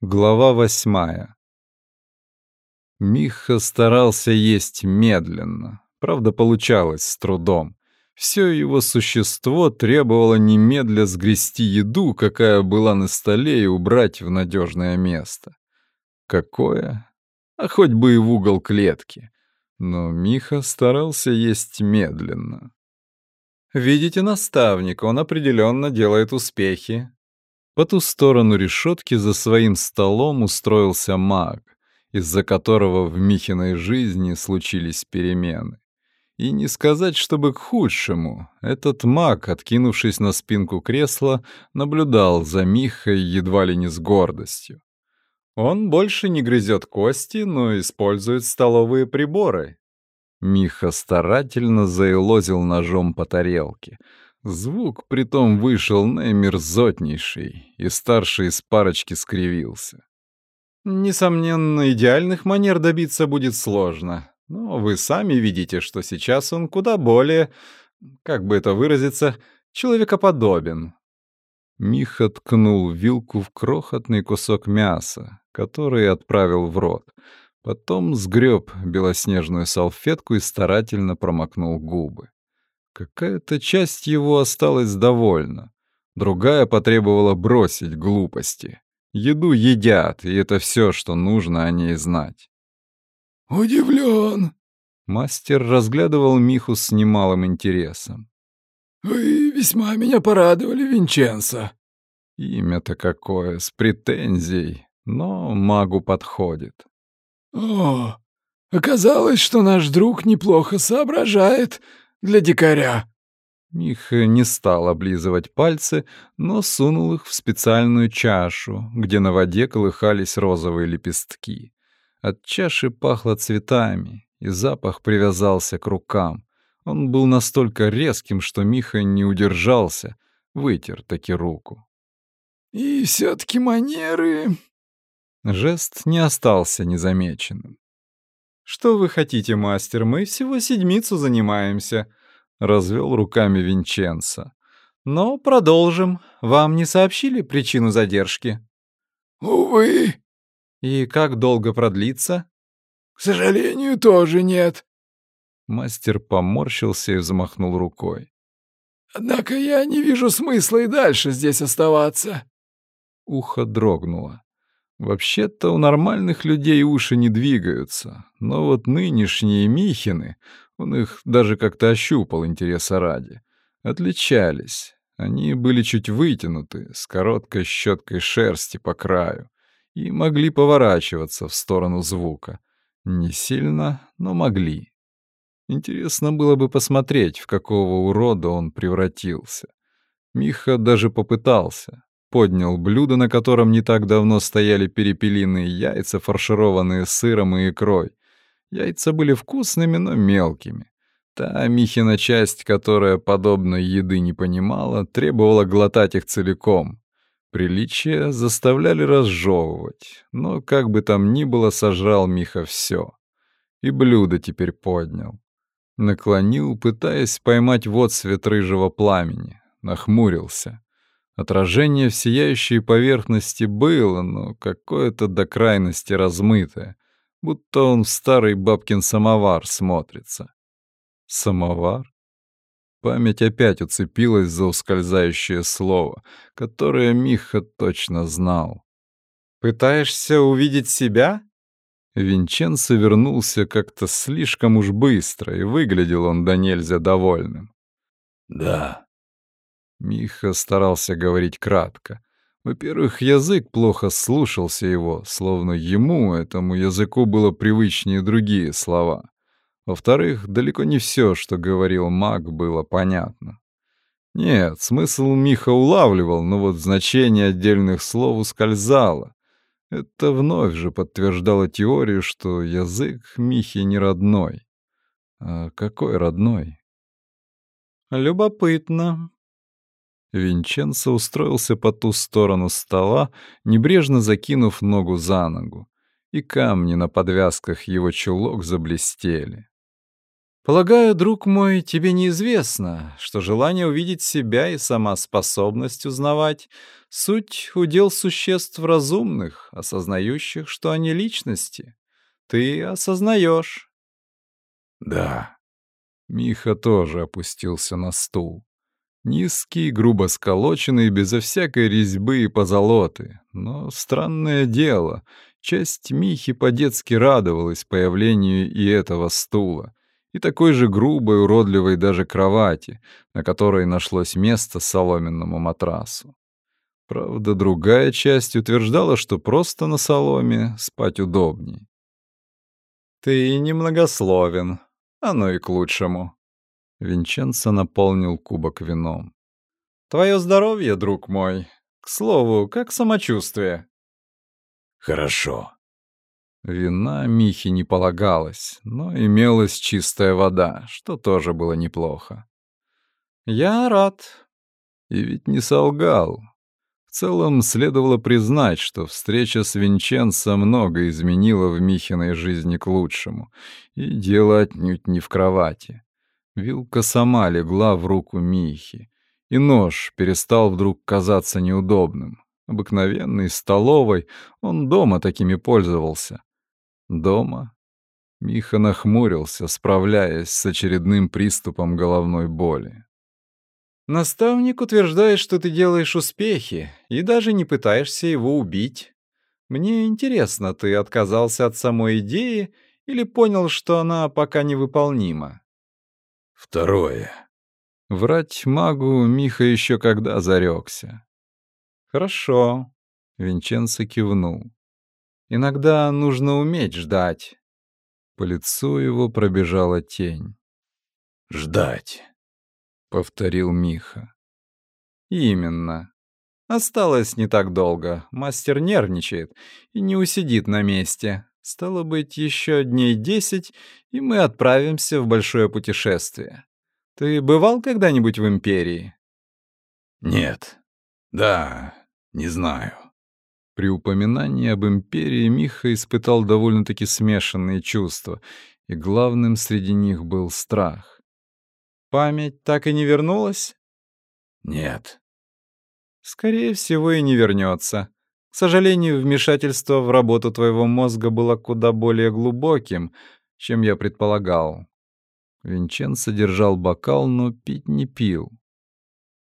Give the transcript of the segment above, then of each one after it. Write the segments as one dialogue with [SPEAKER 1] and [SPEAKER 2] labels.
[SPEAKER 1] Глава восьмая. Миха старался есть медленно. Правда, получалось с трудом. Все его существо требовало немедля сгрести еду, какая была на столе, и убрать в надежное место. Какое? А хоть бы и в угол клетки. Но Миха старался есть медленно. «Видите наставника, он определенно делает успехи», по ту сторону решетки за своим столом устроился маг, из-за которого в Михиной жизни случились перемены. И не сказать, чтобы к худшему. Этот маг, откинувшись на спинку кресла, наблюдал за Михой едва ли не с гордостью. Он больше не грызет кости, но использует столовые приборы. Миха старательно заилозил ножом по тарелке — Звук притом вышел наимерзотнейший, и старший из парочки скривился. Несомненно, идеальных манер добиться будет сложно, но вы сами видите, что сейчас он куда более, как бы это выразиться, человекоподобен. Миха ткнул вилку в крохотный кусок мяса, который отправил в рот. Потом сгреб белоснежную салфетку и старательно промокнул губы. Какая-то часть его осталась довольна. Другая потребовала бросить глупости. Еду едят, и это все, что нужно о ней знать.
[SPEAKER 2] «Удивлен!»
[SPEAKER 1] Мастер разглядывал Миху с немалым интересом.
[SPEAKER 2] «Вы весьма меня порадовали, Винченцо».
[SPEAKER 1] Имя-то какое, с претензией, но магу подходит.
[SPEAKER 2] «О, оказалось, что наш друг неплохо соображает для дикаря».
[SPEAKER 1] Миха не стал облизывать пальцы, но сунул их в специальную чашу, где на воде колыхались розовые лепестки. От чаши пахло цветами, и запах привязался к рукам. Он был настолько резким, что Миха не удержался, вытер таки руку.
[SPEAKER 2] «И все-таки манеры...»
[SPEAKER 1] Жест не остался незамеченным. «Что вы хотите, мастер? Мы всего седмицу занимаемся», — развел руками Винченцо. «Но продолжим. Вам не сообщили причину задержки?»
[SPEAKER 2] «Увы».
[SPEAKER 1] «И как долго продлится?»
[SPEAKER 2] «К сожалению, тоже нет».
[SPEAKER 1] Мастер поморщился и взмахнул рукой.
[SPEAKER 2] «Однако я не вижу смысла и дальше здесь оставаться».
[SPEAKER 1] Ухо дрогнуло. Вообще-то у нормальных людей уши не двигаются, но вот нынешние Михины, он их даже как-то ощупал интереса ради, отличались. Они были чуть вытянуты, с короткой щеткой шерсти по краю, и могли поворачиваться в сторону звука. Не сильно, но могли. Интересно было бы посмотреть, в какого урода он превратился. Миха даже попытался, поднял блюдо, на котором не так давно стояли перепелиные яйца, фаршированные сыром и икрой. Яйца были вкусными, но мелкими. Та Михина часть, которая подобной еды не понимала, требовала глотать их целиком. Приличия заставляли разжевывать, но как бы там ни было, сожрал Миха все. И блюдо теперь поднял. Наклонил, пытаясь поймать вот свет рыжего пламени. Нахмурился. Отражение в сияющей поверхности было, но какое-то до крайности размытое, будто он в старый бабкин самовар смотрится. Самовар? Память опять уцепилась за ускользающее слово, которое Миха точно знал. «Пытаешься увидеть себя?» Винченцо вернулся как-то слишком уж быстро, и выглядел он до нельзя довольным.
[SPEAKER 2] «Да»,
[SPEAKER 1] Миха старался говорить кратко. Во-первых, язык плохо слушался его, словно ему, этому языку, было привычнее другие слова. Во-вторых, далеко не все, что говорил маг, было понятно. Нет, смысл Миха улавливал, но вот значение отдельных слов ускользало. Это вновь же подтверждало теорию, что язык Михи не родной. А какой родной? «Любопытно», Винченцо устроился по ту сторону стола, небрежно закинув ногу за ногу, и камни на подвязках его чулок заблестели. Полагаю, друг мой, тебе неизвестно, что желание увидеть себя и сама способность узнавать — суть удел существ разумных, осознающих, что они личности. Ты осознаешь.
[SPEAKER 2] Да.
[SPEAKER 1] Миха тоже опустился на стул. Низкий, грубо сколоченный, безо всякой резьбы и позолоты. Но странное дело, часть Михи по-детски радовалась появлению и этого стула и такой же грубой, уродливой даже кровати, на которой нашлось место соломенному матрасу. Правда, другая часть утверждала, что просто на соломе спать удобней. «Ты немногословен, оно и к лучшему». Винченцо наполнил кубок вином. «Твое здоровье, друг мой. К слову, как самочувствие?»
[SPEAKER 2] «Хорошо»,
[SPEAKER 1] Вина Михе не полагалось, но имелась чистая вода, что тоже было неплохо. «Я рад». И ведь не солгал. В целом, следовало признать, что встреча с Винченцо много изменила в Михиной жизни к лучшему, и дело отнюдь не в кровати. Вилка сама легла в руку Михи, и нож перестал вдруг казаться неудобным. Обыкновенный, столовой, он дома такими пользовался. Дома Миха нахмурился, справляясь с очередным приступом головной боли. «Наставник утверждает, что ты делаешь успехи и даже не пытаешься его убить. Мне интересно, ты отказался от самой идеи или понял, что она пока невыполнима?»
[SPEAKER 2] «Второе».
[SPEAKER 1] Врать магу Миха еще когда зарекся. «Хорошо», — Винченцо кивнул. Иногда нужно уметь ждать. По лицу его пробежала тень.
[SPEAKER 2] «Ждать», —
[SPEAKER 1] повторил Миха. «Именно. Осталось не так долго. Мастер нервничает и не усидит на месте. Стало быть, еще дней десять, и мы отправимся в большое путешествие. Ты бывал когда-нибудь в Империи?»
[SPEAKER 2] «Нет. Да, не знаю».
[SPEAKER 1] При упоминании об империи Миха испытал довольно-таки смешанные чувства, и главным среди них был страх. «Память так и не вернулась?»
[SPEAKER 2] «Нет».
[SPEAKER 1] «Скорее всего, и не вернется. Сожалению, вмешательство в работу твоего мозга было куда более глубоким, чем я предполагал». Винченцо держал бокал, но пить не пил.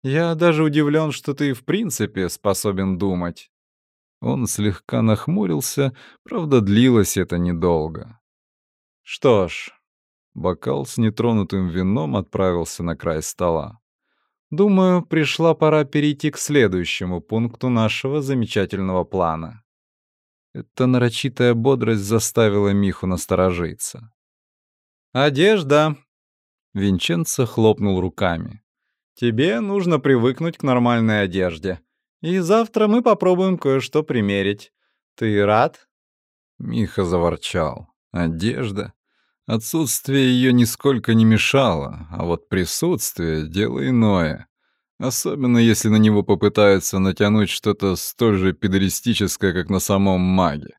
[SPEAKER 1] «Я даже удивлен, что ты в принципе способен думать». Он слегка нахмурился, правда, длилось это недолго. Что ж, бокал с нетронутым вином отправился на край стола. Думаю, пришла пора перейти к следующему пункту нашего замечательного плана. Эта нарочитая бодрость заставила Миху насторожиться. «Одежда!» Винченцо хлопнул руками. «Тебе нужно привыкнуть к нормальной одежде. И завтра мы попробуем кое-что примерить. Ты рад?» Миха заворчал. «Одежда?» Отсутствие ее нисколько не мешало, а вот присутствие — дело иное. Особенно если на него попытаются натянуть что-то столь же педалистическое, как на самом маге.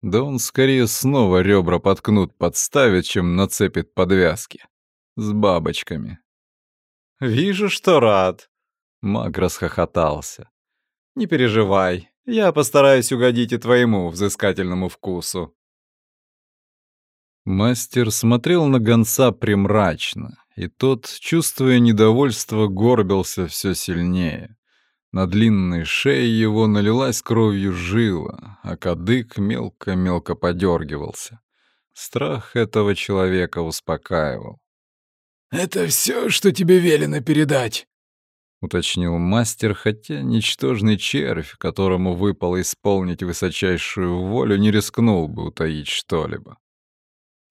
[SPEAKER 1] Да он скорее снова ребра подкнут подставит, чем нацепит подвязки. С бабочками. «Вижу, что рад», — маг расхохотался. Не переживай, я постараюсь угодить и твоему взыскательному вкусу. Мастер смотрел на гонца примрачно, и тот, чувствуя недовольство, горбился все сильнее. На длинной шее его налилась кровью жила, а кадык мелко-мелко подергивался. Страх этого человека успокаивал.
[SPEAKER 2] «Это все, что тебе велено передать?»
[SPEAKER 1] уточнил мастер, хотя ничтожный червь, которому выпало исполнить высочайшую волю, не рискнул бы утаить что-либо.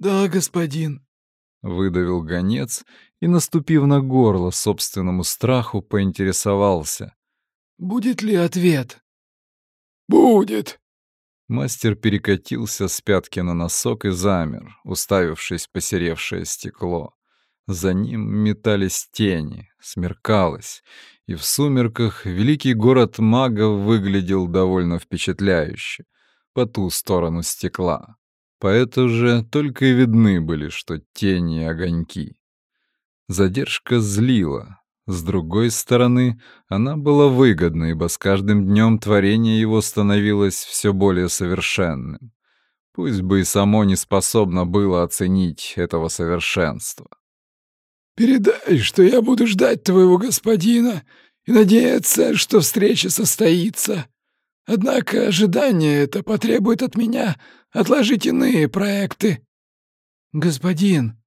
[SPEAKER 2] «Да, господин», —
[SPEAKER 1] выдавил гонец и, наступив на горло собственному страху, поинтересовался.
[SPEAKER 2] «Будет ли ответ?» «Будет»,
[SPEAKER 1] Мастер перекатился с пятки на носок и замер, уставившись в посеревшее стекло. За ним метались тени, смеркалось, и в сумерках великий город магов выглядел довольно впечатляюще, по ту сторону стекла. Поэтому же только и видны были, что тени и огоньки. Задержка злила. С другой стороны, она была выгодна, ибо с каждым днем творение его становилось все более совершенным. Пусть бы и само не способно было оценить этого совершенства.
[SPEAKER 2] «Передай, что я буду ждать твоего господина и надеяться, что встреча состоится. Однако ожидание это потребует от меня отложить иные проекты». «Господин...»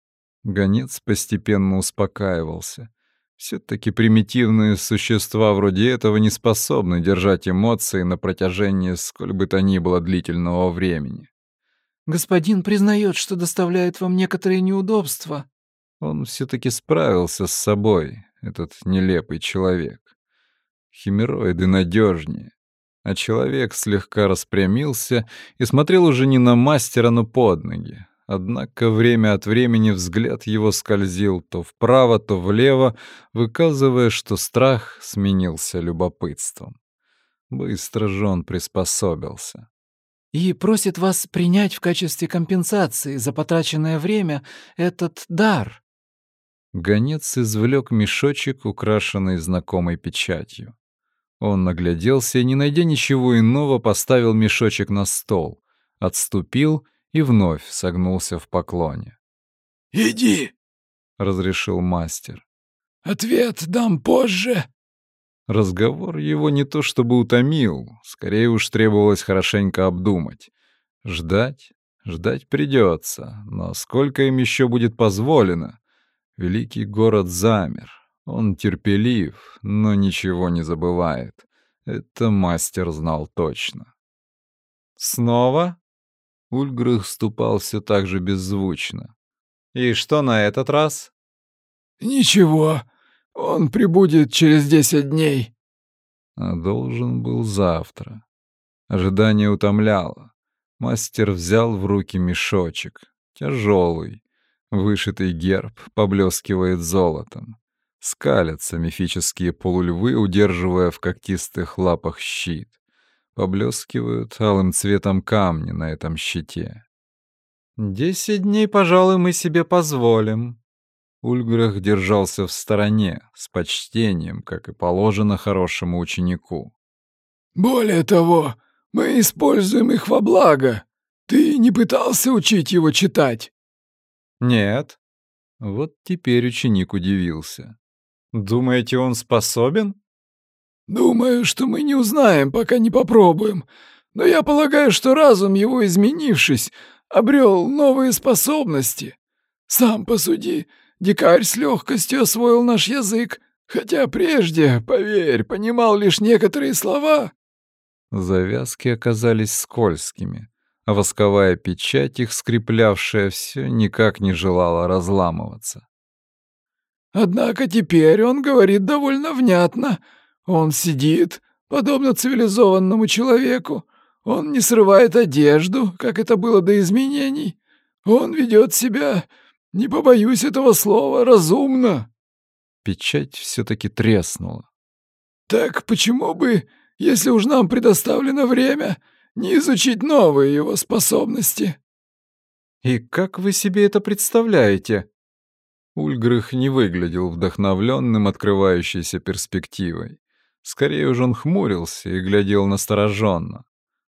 [SPEAKER 1] Гонец постепенно успокаивался. Все-таки примитивные существа вроде этого не способны держать эмоции на протяжении сколь бы то ни было длительного времени.
[SPEAKER 3] «Господин признает, что доставляет вам некоторые неудобства».
[SPEAKER 1] Он все-таки справился с собой, этот нелепый человек. Химероиды надежнее. А человек слегка распрямился и смотрел уже не на мастера, но под ноги. Однако время от времени взгляд его скользил то вправо, то влево, выказывая, что страх сменился любопытством. Быстро же он приспособился.
[SPEAKER 3] «И просит вас принять в качестве компенсации за потраченное время этот дар».
[SPEAKER 1] Гонец извлек мешочек, украшенный знакомой печатью. Он нагляделся и, не найдя ничего иного, поставил мешочек на стол, отступил и вновь согнулся в поклоне.
[SPEAKER 2] «Иди!»
[SPEAKER 1] — разрешил мастер.
[SPEAKER 2] «Ответ дам позже!»
[SPEAKER 1] Разговор его не то чтобы утомил, скорее уж требовалось хорошенько обдумать. Ждать? Ждать придется, но сколько им еще будет позволено? Великий город замер. Он терпелив, но ничего не забывает. Это мастер знал точно. «Снова?» Ульгрых ступал все так же беззвучно. «И что на этот раз?»
[SPEAKER 2] «Ничего, он прибудет через десять дней».
[SPEAKER 1] А должен был завтра. Ожидание утомляло. Мастер взял в руки мешочек. Тяжелый. Вышитый герб поблескивает золотом. Скалятся мифические полульвы, удерживая в когтистых лапах щит поблескивают алым цветом камни на этом щите. «Десять дней, пожалуй, мы себе позволим». Ульграх держался в стороне, с почтением, как и положено хорошему ученику.
[SPEAKER 2] «Более того, мы используем их во благо. Ты не пытался учить его читать?»
[SPEAKER 1] «Нет». Вот теперь ученик удивился. «Думаете, он способен?»
[SPEAKER 2] «Думаю, что мы не узнаем, пока не попробуем. Но я полагаю, что разум его, изменившись, обрел новые способности. Сам посуди, дикарь с легкостью освоил наш язык, хотя прежде, поверь, понимал лишь некоторые слова».
[SPEAKER 1] Завязки оказались скользкими, а восковая печать, их скреплявшая, все никак не желала разламываться.
[SPEAKER 2] «Однако теперь он говорит довольно внятно», он сидит, подобно цивилизованному человеку. Он не срывает одежду, как это было до изменений. Он ведет себя, не побоюсь этого слова, разумно.
[SPEAKER 1] Печать все-таки треснула.
[SPEAKER 2] Так почему бы, если уж нам предоставлено время, не изучить новые его способности?
[SPEAKER 1] И как вы себе это представляете? Ульгрых не выглядел вдохновленным открывающейся перспективой. Скорее уж он хмурился и глядел настороженно,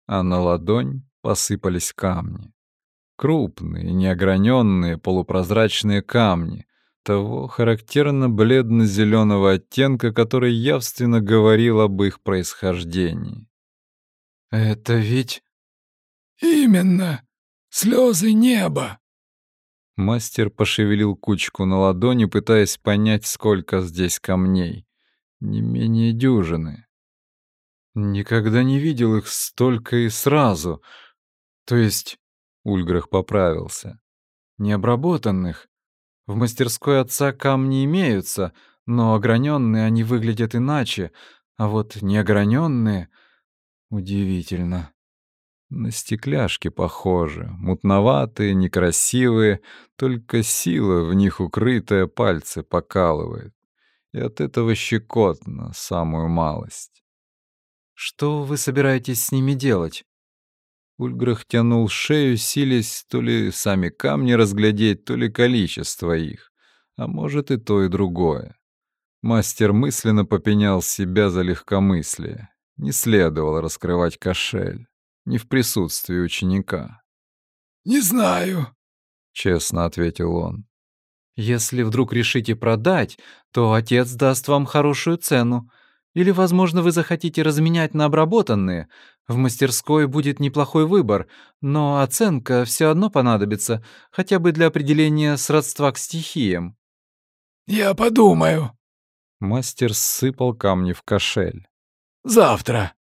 [SPEAKER 1] а на ладонь посыпались камни. Крупные, неограненные, полупрозрачные камни, того характерно бледно-зеленого оттенка, который явственно говорил об их происхождении.
[SPEAKER 3] «Это ведь...»
[SPEAKER 2] «Именно! Слезы неба!»
[SPEAKER 1] Мастер пошевелил кучку на ладони, пытаясь понять, сколько здесь камней не менее дюжины. Никогда не видел их столько и сразу. То есть, Ульграх поправился, необработанных. В мастерской отца камни имеются, но ограненные они выглядят иначе, а вот неограненные удивительно. На стекляшки похожи, мутноватые, некрасивые, только сила в них укрытая пальцы покалывает и от этого щекотно самую малость.
[SPEAKER 3] «Что вы собираетесь с ними делать?»
[SPEAKER 1] Ульграх тянул шею, силясь то ли сами камни разглядеть, то ли количество их, а может и то, и другое. Мастер мысленно попенял себя за легкомыслие. Не следовало раскрывать кошель, не в присутствии ученика.
[SPEAKER 2] «Не знаю», —
[SPEAKER 1] честно ответил он.
[SPEAKER 3] «Если вдруг решите продать, то отец даст вам хорошую цену. Или, возможно, вы захотите разменять на обработанные. В мастерской будет неплохой выбор, но оценка все одно понадобится, хотя бы для определения сродства к стихиям».
[SPEAKER 2] «Я подумаю»,
[SPEAKER 1] Мастер сыпал камни в кошель.
[SPEAKER 2] «Завтра».